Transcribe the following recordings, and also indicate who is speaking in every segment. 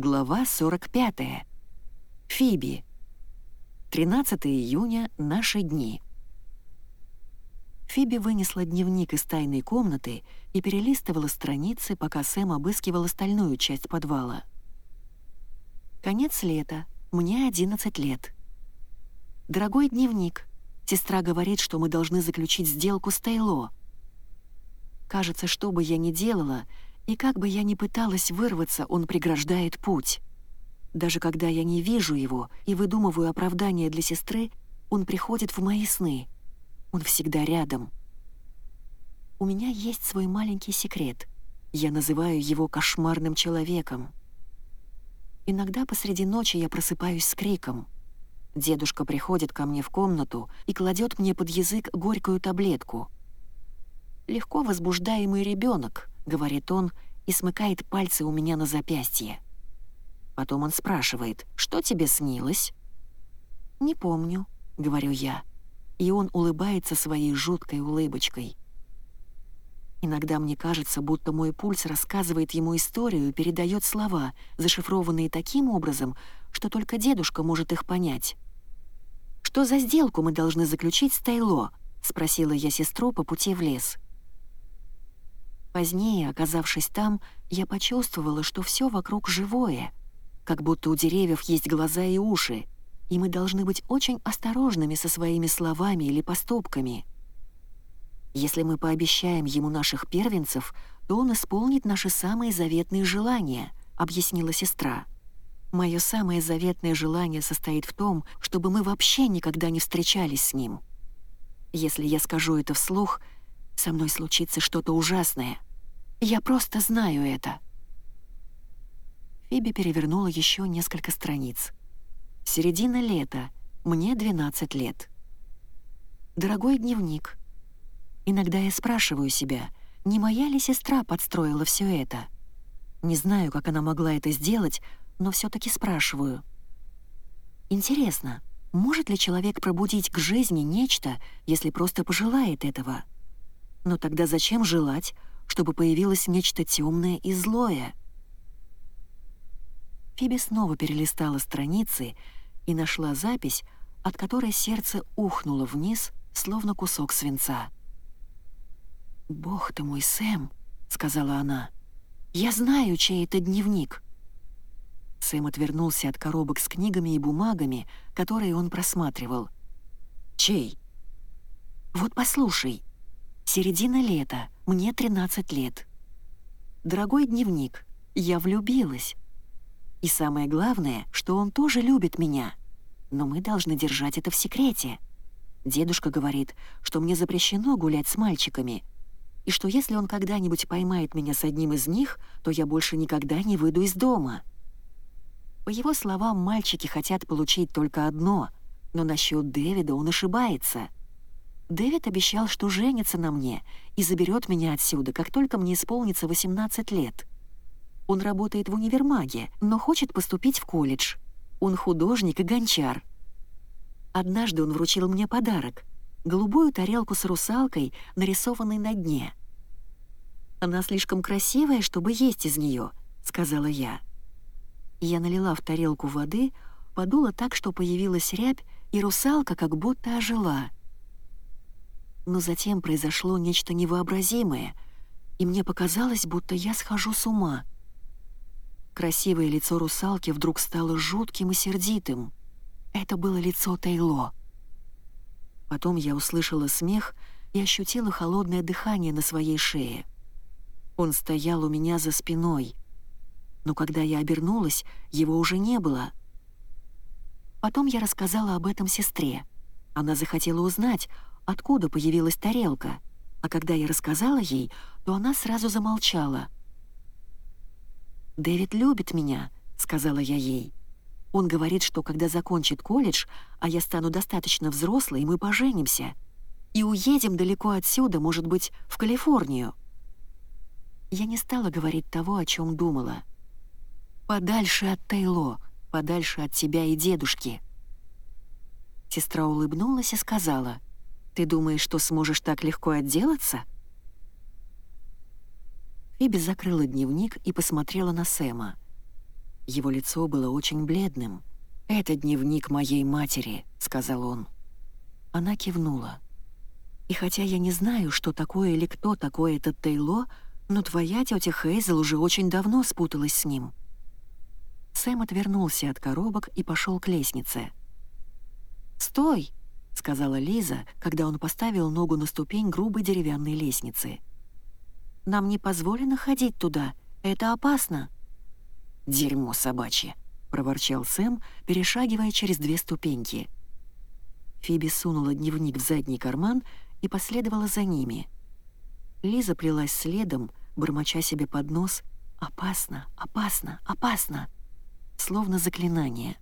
Speaker 1: Глава 45. Фиби. 13 июня. Наши дни. Фиби вынесла дневник из тайной комнаты и перелистывала страницы, пока Сэм обыскивал остальную часть подвала. Конец лета. Мне 11 лет. Дорогой дневник. Сестра говорит, что мы должны заключить сделку с Тейло. Кажется, что бы я ни делала — и как бы я ни пыталась вырваться, он преграждает путь. Даже когда я не вижу его и выдумываю оправдание для сестры, он приходит в мои сны. Он всегда рядом. У меня есть свой маленький секрет. Я называю его кошмарным человеком. Иногда посреди ночи я просыпаюсь с криком. Дедушка приходит ко мне в комнату и кладет мне под язык горькую таблетку. Легко возбуждаемый ребенок, говорит он и смыкает пальцы у меня на запястье. Потом он спрашивает, что тебе снилось? «Не помню», — говорю я, и он улыбается своей жуткой улыбочкой. Иногда мне кажется, будто мой пульс рассказывает ему историю и передает слова, зашифрованные таким образом, что только дедушка может их понять. «Что за сделку мы должны заключить с Тайло?» — спросила я сестру по пути в лес. Позднее, оказавшись там, я почувствовала, что все вокруг живое, как будто у деревьев есть глаза и уши, и мы должны быть очень осторожными со своими словами или поступками. Если мы пообещаем ему наших первенцев, то он исполнит наши самые заветные желания, объяснила сестра. Мое самое заветное желание состоит в том, чтобы мы вообще никогда не встречались с ним. Если я скажу это вслух, со мной случится что-то ужасное — я просто знаю это». Фиби перевернула еще несколько страниц. «Середина лета. Мне 12 лет. Дорогой дневник. Иногда я спрашиваю себя, не моя ли сестра подстроила все это? Не знаю, как она могла это сделать, но все таки спрашиваю. Интересно, может ли человек пробудить к жизни нечто, если просто пожелает этого? Но тогда зачем желать, чтобы появилось нечто темное и злое. Фиби снова перелистала страницы и нашла запись, от которой сердце ухнуло вниз, словно кусок свинца. «Бог ты мой, Сэм!» — сказала она. «Я знаю, чей это дневник!» Сэм отвернулся от коробок с книгами и бумагами, которые он просматривал. «Чей?» «Вот послушай. Середина лета, мне 13 лет. Дорогой дневник, я влюбилась. И самое главное, что он тоже любит меня. Но мы должны держать это в секрете. Дедушка говорит, что мне запрещено гулять с мальчиками, и что если он когда-нибудь поймает меня с одним из них, то я больше никогда не выйду из дома. По его словам, мальчики хотят получить только одно, но насчет Дэвида он ошибается — Дэвид обещал, что женится на мне и заберет меня отсюда, как только мне исполнится 18 лет. Он работает в универмаге, но хочет поступить в колледж. Он художник и гончар. Однажды он вручил мне подарок — голубую тарелку с русалкой, нарисованной на дне. «Она слишком красивая, чтобы есть из нее», — сказала я. Я налила в тарелку воды, подула так, что появилась рябь, и русалка как будто ожила — но затем произошло нечто невообразимое, и мне показалось, будто я схожу с ума. Красивое лицо русалки вдруг стало жутким и сердитым. Это было лицо Тейло. Потом я услышала смех и ощутила холодное дыхание на своей шее. Он стоял у меня за спиной. Но когда я обернулась, его уже не было. Потом я рассказала об этом сестре. Она захотела узнать, откуда появилась тарелка, а когда я рассказала ей, то она сразу замолчала. «Дэвид любит меня», — сказала я ей. «Он говорит, что когда закончит колледж, а я стану достаточно взрослой, мы поженимся. И уедем далеко отсюда, может быть, в Калифорнию». Я не стала говорить того, о чем думала. «Подальше от Тейло, подальше от тебя и дедушки». Сестра улыбнулась и сказала — ты думаешь, что сможешь так легко отделаться?» Фиби закрыла дневник и посмотрела на Сэма. Его лицо было очень бледным. «Это дневник моей матери», — сказал он. Она кивнула. «И хотя я не знаю, что такое или кто такой этот Тейло, но твоя тетя Хейзел уже очень давно спуталась с ним». Сэм отвернулся от коробок и пошел к лестнице. «Стой!» — сказала Лиза, когда он поставил ногу на ступень грубой деревянной лестницы. «Нам не позволено ходить туда. Это опасно». «Дерьмо собачье!» — проворчал Сэм, перешагивая через две ступеньки. Фиби сунула дневник в задний карман и последовала за ними. Лиза плелась следом, бормоча себе под нос «Опасно, опасно, опасно!» словно заклинание.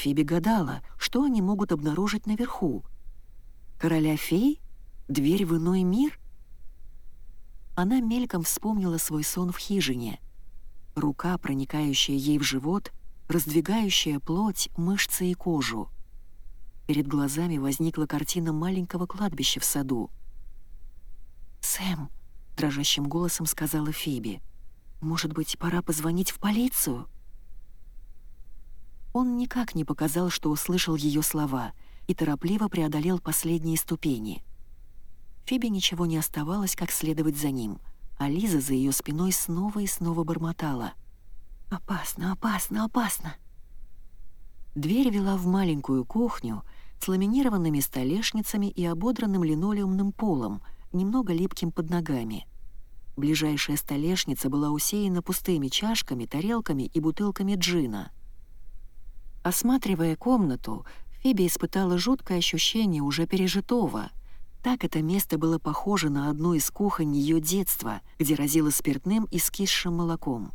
Speaker 1: Фиби гадала, что они могут обнаружить наверху. Короля фей? Дверь в иной мир? Она мельком вспомнила свой сон в хижине. Рука, проникающая ей в живот, раздвигающая плоть, мышцы и кожу. Перед глазами возникла картина маленького кладбища в саду. «Сэм», — дрожащим голосом сказала Фиби, — «может быть, пора позвонить в полицию?» Он никак не показал, что услышал ее слова, и торопливо преодолел последние ступени. Фиби ничего не оставалось, как следовать за ним, а Лиза за ее спиной снова и снова бормотала. «Опасно, опасно, опасно!» Дверь вела в маленькую кухню с ламинированными столешницами и ободранным линолеумным полом, немного липким под ногами. Ближайшая столешница была усеяна пустыми чашками, тарелками и бутылками джина — Осматривая комнату, Фиби испытала жуткое ощущение уже пережитого. Так это место было похоже на одну из кухонь ее детства, где разило спиртным и скисшим молоком.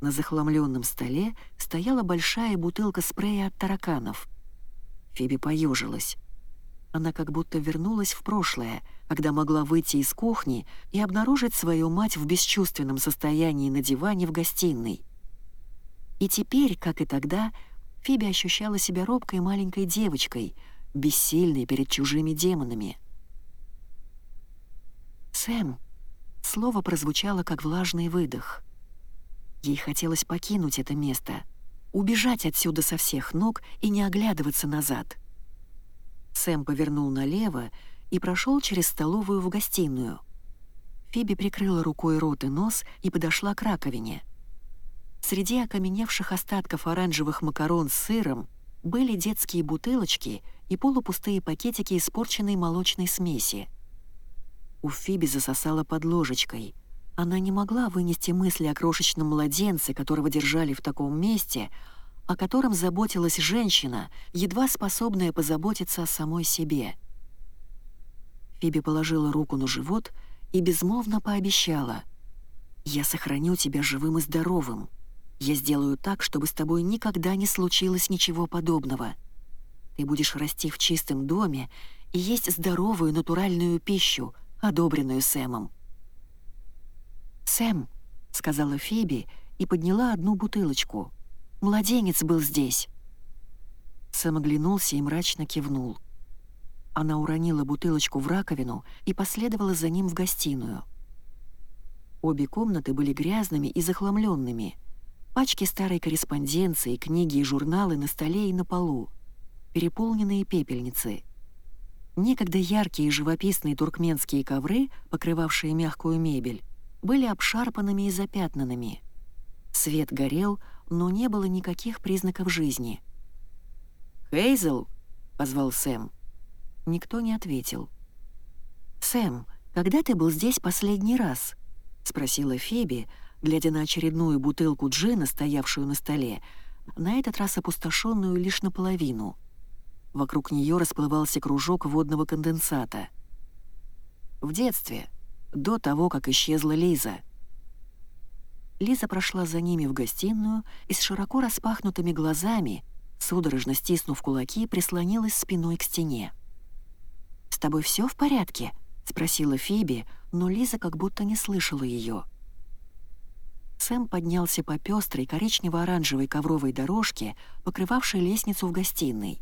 Speaker 1: На захламленном столе стояла большая бутылка спрея от тараканов. Фиби поежилась. Она как будто вернулась в прошлое, когда могла выйти из кухни и обнаружить свою мать в бесчувственном состоянии на диване в гостиной. И теперь, как и тогда, Фиби ощущала себя робкой маленькой девочкой, бессильной перед чужими демонами. «Сэм!» Слово прозвучало, как влажный выдох. Ей хотелось покинуть это место, убежать отсюда со всех ног и не оглядываться назад. Сэм повернул налево и прошел через столовую в гостиную. Фиби прикрыла рукой рот и нос и подошла к раковине — Среди окаменевших остатков оранжевых макарон с сыром были детские бутылочки и полупустые пакетики испорченной молочной смеси. У Фиби засосала под ложечкой. Она не могла вынести мысли о крошечном младенце, которого держали в таком месте, о котором заботилась женщина, едва способная позаботиться о самой себе. Фиби положила руку на живот и безмолвно пообещала «Я сохраню тебя живым и здоровым». Я сделаю так, чтобы с тобой никогда не случилось ничего подобного. Ты будешь расти в чистом доме и есть здоровую натуральную пищу, одобренную Сэмом». «Сэм», — сказала Фиби и подняла одну бутылочку. «Младенец был здесь». Сэм оглянулся и мрачно кивнул. Она уронила бутылочку в раковину и последовала за ним в гостиную. Обе комнаты были грязными и захламленными — Пачки старой корреспонденции, книги и журналы на столе и на полу. Переполненные пепельницы. Некогда яркие живописные туркменские ковры, покрывавшие мягкую мебель, были обшарпанными и запятнанными. Свет горел, но не было никаких признаков жизни. «Хейзел!» — позвал Сэм. Никто не ответил. «Сэм, когда ты был здесь последний раз?» — спросила Феби, — глядя на очередную бутылку джина, стоявшую на столе, на этот раз опустошенную лишь наполовину. Вокруг нее расплывался кружок водного конденсата. В детстве, до того, как исчезла Лиза. Лиза прошла за ними в гостиную и с широко распахнутыми глазами, судорожно стиснув кулаки, прислонилась спиной к стене. «С тобой все в порядке?» — спросила Фиби, но Лиза как будто не слышала ее. Сэм поднялся по пестрой коричнево-оранжевой ковровой дорожке, покрывавшей лестницу в гостиной.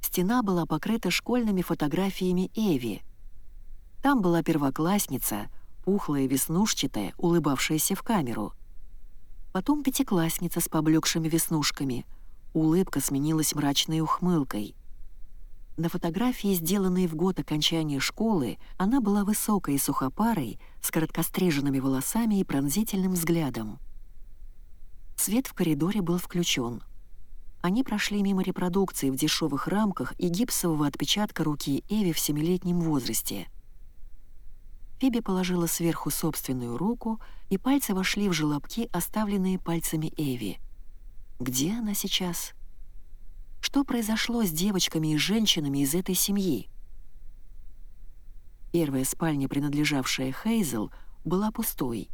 Speaker 1: Стена была покрыта школьными фотографиями Эви. Там была первоклассница, пухлая, веснушчатая, улыбавшаяся в камеру. Потом пятиклассница с поблекшими веснушками. Улыбка сменилась мрачной ухмылкой. На фотографии, сделанной в год окончания школы, она была высокой и сухопарой, с короткостриженными волосами и пронзительным взглядом. Свет в коридоре был включен. Они прошли мимо репродукции в дешевых рамках и гипсового отпечатка руки Эви в семилетнем возрасте. Фиби положила сверху собственную руку, и пальцы вошли в желобки, оставленные пальцами Эви. Где она сейчас? Что произошло с девочками и женщинами из этой семьи? Первая спальня, принадлежавшая Хейзел, была пустой.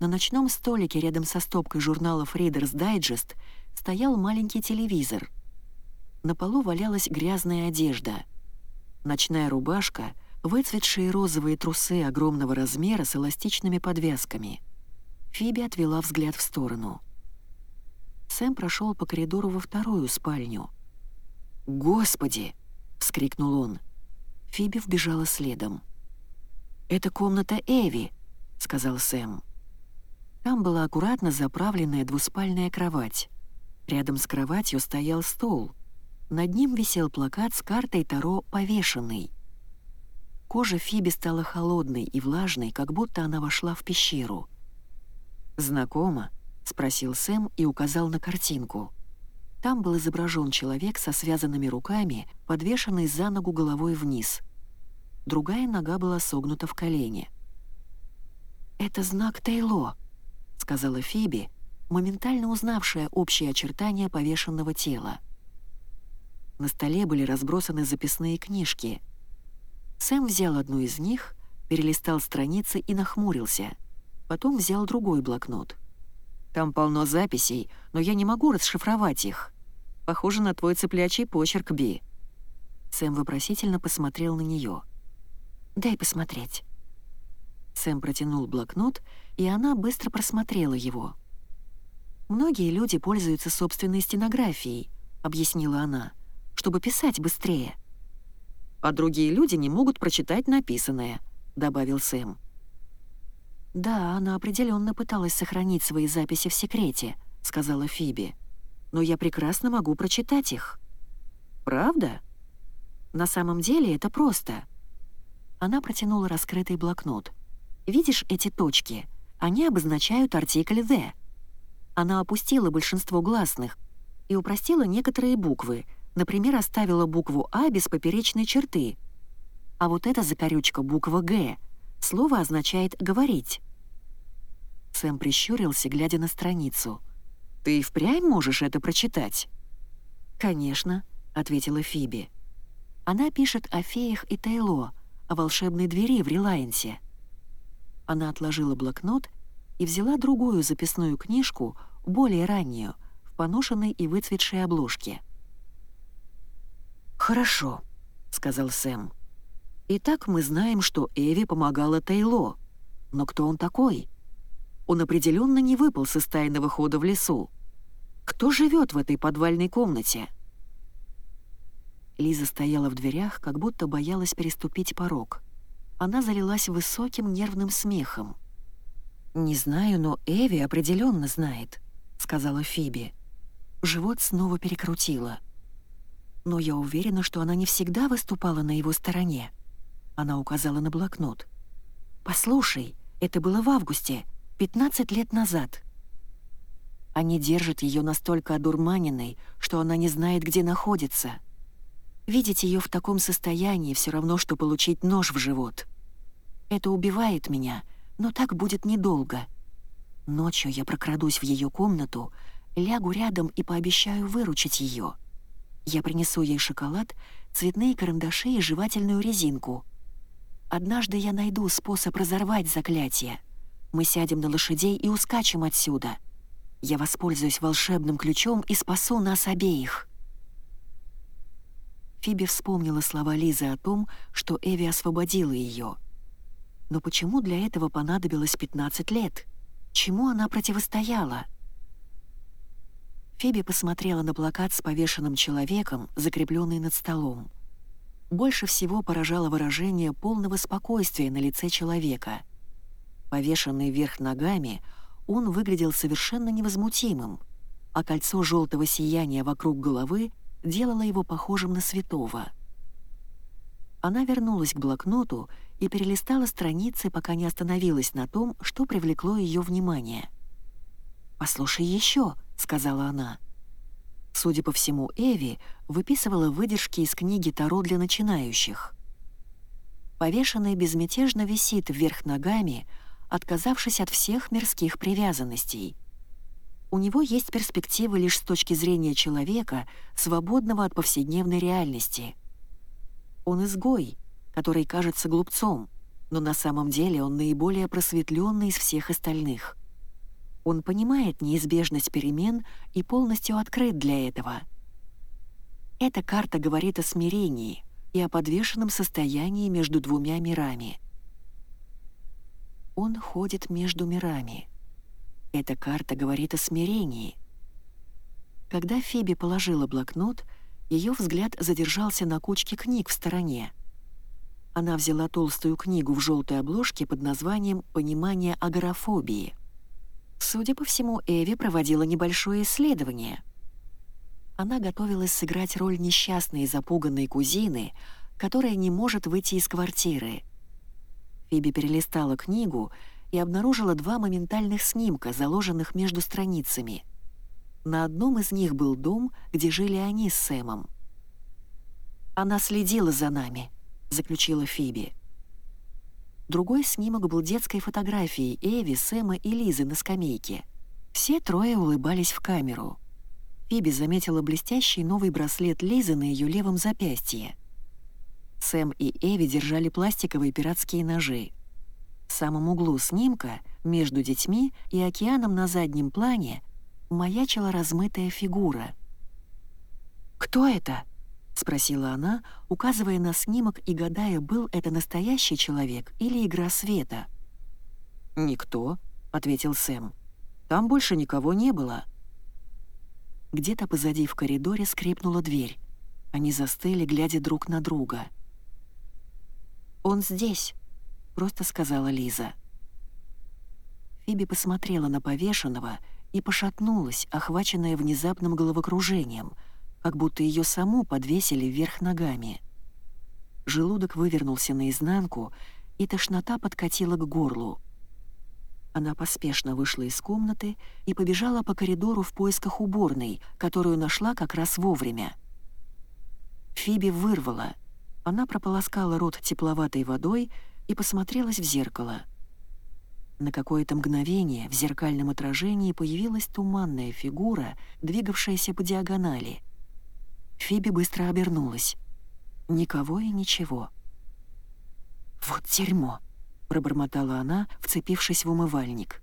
Speaker 1: На ночном столике рядом со стопкой журналов Reader's Digest стоял маленький телевизор. На полу валялась грязная одежда. Ночная рубашка, выцветшие розовые трусы огромного размера с эластичными подвязками. Фиби отвела взгляд в сторону. Сэм прошел по коридору во вторую спальню. «Господи!» — вскрикнул он. Фиби вбежала следом. «Это комната Эви», — сказал Сэм. Там была аккуратно заправленная двуспальная кровать. Рядом с кроватью стоял стол. Над ним висел плакат с картой Таро «Повешенный». Кожа Фиби стала холодной и влажной, как будто она вошла в пещеру. «Знакомо?» — спросил Сэм и указал на картинку. Там был изображен человек со связанными руками, подвешенный за ногу головой вниз. Другая нога была согнута в колене. «Это знак Тейло», — сказала Фиби, моментально узнавшая общие очертания повешенного тела. На столе были разбросаны записные книжки. Сэм взял одну из них, перелистал страницы и нахмурился. Потом взял другой блокнот. «Там полно записей, но я не могу расшифровать их. Похоже на твой цыплячий почерк, Би». Сэм вопросительно посмотрел на нее. «Дай посмотреть». Сэм протянул блокнот, и она быстро просмотрела его. «Многие люди пользуются собственной стенографией», — объяснила она, «чтобы писать быстрее». «А другие люди не могут прочитать написанное», — добавил Сэм. «Да, она определенно пыталась сохранить свои записи в секрете», — сказала Фиби. «Но я прекрасно могу прочитать их». «Правда?» «На самом деле это просто». Она протянула раскрытый блокнот. «Видишь эти точки? Они обозначают артикль «the». Она опустила большинство гласных и упростила некоторые буквы, например, оставила букву «А» без поперечной черты. А вот эта закорючка буква «Г» слово означает «говорить». Сэм прищурился, глядя на страницу. «Ты впрямь можешь это прочитать?» «Конечно», — ответила Фиби. «Она пишет о феях и Тейло, о волшебной двери в Релайнсе». Она отложила блокнот и взяла другую записную книжку, более раннюю, в поношенной и выцветшей обложке. «Хорошо», — сказал Сэм. «Итак, мы знаем, что Эви помогала Тейло. Но кто он такой? Он определенно не выпал из тайного хода в лесу. Кто живет в этой подвальной комнате?» Лиза стояла в дверях, как будто боялась переступить порог. Она залилась высоким нервным смехом. «Не знаю, но Эви определенно знает», — сказала Фиби. Живот снова перекрутила. «Но я уверена, что она не всегда выступала на его стороне». Она указала на блокнот. «Послушай, это было в августе, 15 лет назад». Они держат ее настолько одурманенной, что она не знает, где находится. Видеть ее в таком состоянии все равно, что получить нож в живот. Это убивает меня — но так будет недолго. Ночью я прокрадусь в ее комнату, лягу рядом и пообещаю выручить ее. Я принесу ей шоколад, цветные карандаши и жевательную резинку. Однажды я найду способ разорвать заклятие. Мы сядем на лошадей и ускачем отсюда. Я воспользуюсь волшебным ключом и спасу нас обеих. Фиби вспомнила слова Лизы о том, что Эви освободила ее — но почему для этого понадобилось 15 лет? Чему она противостояла? Фиби посмотрела на плакат с повешенным человеком, закрепленный над столом. Больше всего поражало выражение полного спокойствия на лице человека. Повешенный вверх ногами, он выглядел совершенно невозмутимым, а кольцо желтого сияния вокруг головы делало его похожим на святого. Она вернулась к блокноту и перелистала страницы, пока не остановилась на том, что привлекло ее внимание. «Послушай еще», — сказала она. Судя по всему, Эви выписывала выдержки из книги «Таро для начинающих». Повешенный безмятежно висит вверх ногами, отказавшись от всех мирских привязанностей. У него есть перспективы лишь с точки зрения человека, свободного от повседневной реальности. Он изгой, который кажется глупцом, но на самом деле он наиболее просветленный из всех остальных. Он понимает неизбежность перемен и полностью открыт для этого. Эта карта говорит о смирении и о подвешенном состоянии между двумя мирами — он ходит между мирами. Эта карта говорит о смирении. Когда Фиби положила блокнот, ее взгляд задержался на кучке книг в стороне. Она взяла толстую книгу в желтой обложке под названием «Понимание агорафобии». Судя по всему, Эви проводила небольшое исследование. Она готовилась сыграть роль несчастной и запуганной кузины, которая не может выйти из квартиры — Фиби перелистала книгу и обнаружила два моментальных снимка, заложенных между страницами. На одном из них был дом, где жили они с Сэмом. «Она следила за нами», — заключила Фиби. Другой снимок был детской фотографией Эви, Сэма и Лизы на скамейке. Все трое улыбались в камеру. Фиби заметила блестящий новый браслет Лизы на ее левом запястье — Сэм и Эви держали пластиковые пиратские ножи. В самом углу снимка, между детьми и океаном на заднем плане, маячила размытая фигура. «Кто это?» — спросила она, указывая на снимок и гадая, был это настоящий человек или игра света. «Никто», — ответил Сэм. «Там больше никого не было». Где-то позади в коридоре скрипнула дверь. Они застыли, глядя друг на друга — «Он здесь», — просто сказала Лиза. Фиби посмотрела на повешенного и пошатнулась, охваченная внезапным головокружением, как будто ее саму подвесили вверх ногами. Желудок вывернулся наизнанку, и тошнота подкатила к горлу. Она поспешно вышла из комнаты и побежала по коридору в поисках уборной, которую нашла как раз вовремя. Фиби вырвала — она прополоскала рот тепловатой водой и посмотрелась в зеркало. На какое-то мгновение в зеркальном отражении появилась туманная фигура, двигавшаяся по диагонали. Фиби быстро обернулась. Никого и ничего. «Вот дерьмо!» — пробормотала она, вцепившись в умывальник.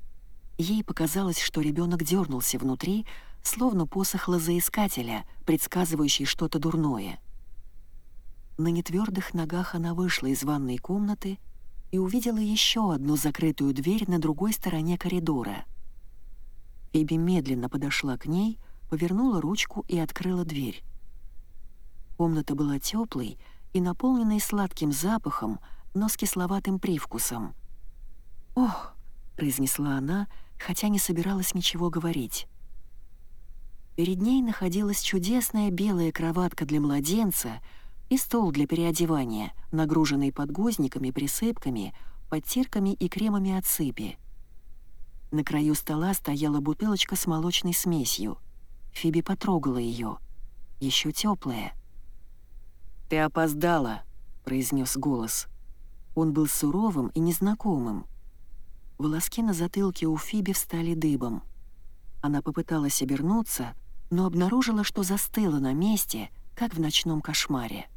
Speaker 1: Ей показалось, что ребенок дернулся внутри, словно посох лозоискателя, предсказывающий что-то дурное — на нетвердых ногах она вышла из ванной комнаты и увидела еще одну закрытую дверь на другой стороне коридора. Эбби медленно подошла к ней, повернула ручку и открыла дверь. Комната была теплой и наполненной сладким запахом, но с кисловатым привкусом. «Ох!» — произнесла она, хотя не собиралась ничего говорить. Перед ней находилась чудесная белая кроватка для младенца — и стол для переодевания, нагруженный подгузниками, присыпками, подтирками и кремами от сыпи. На краю стола стояла бутылочка с молочной смесью. Фиби потрогала ее. Еще теплая. «Ты опоздала», — произнес голос. Он был суровым и незнакомым. Волоски на затылке у Фиби встали дыбом. Она попыталась обернуться, но обнаружила, что застыла на месте, как в ночном кошмаре.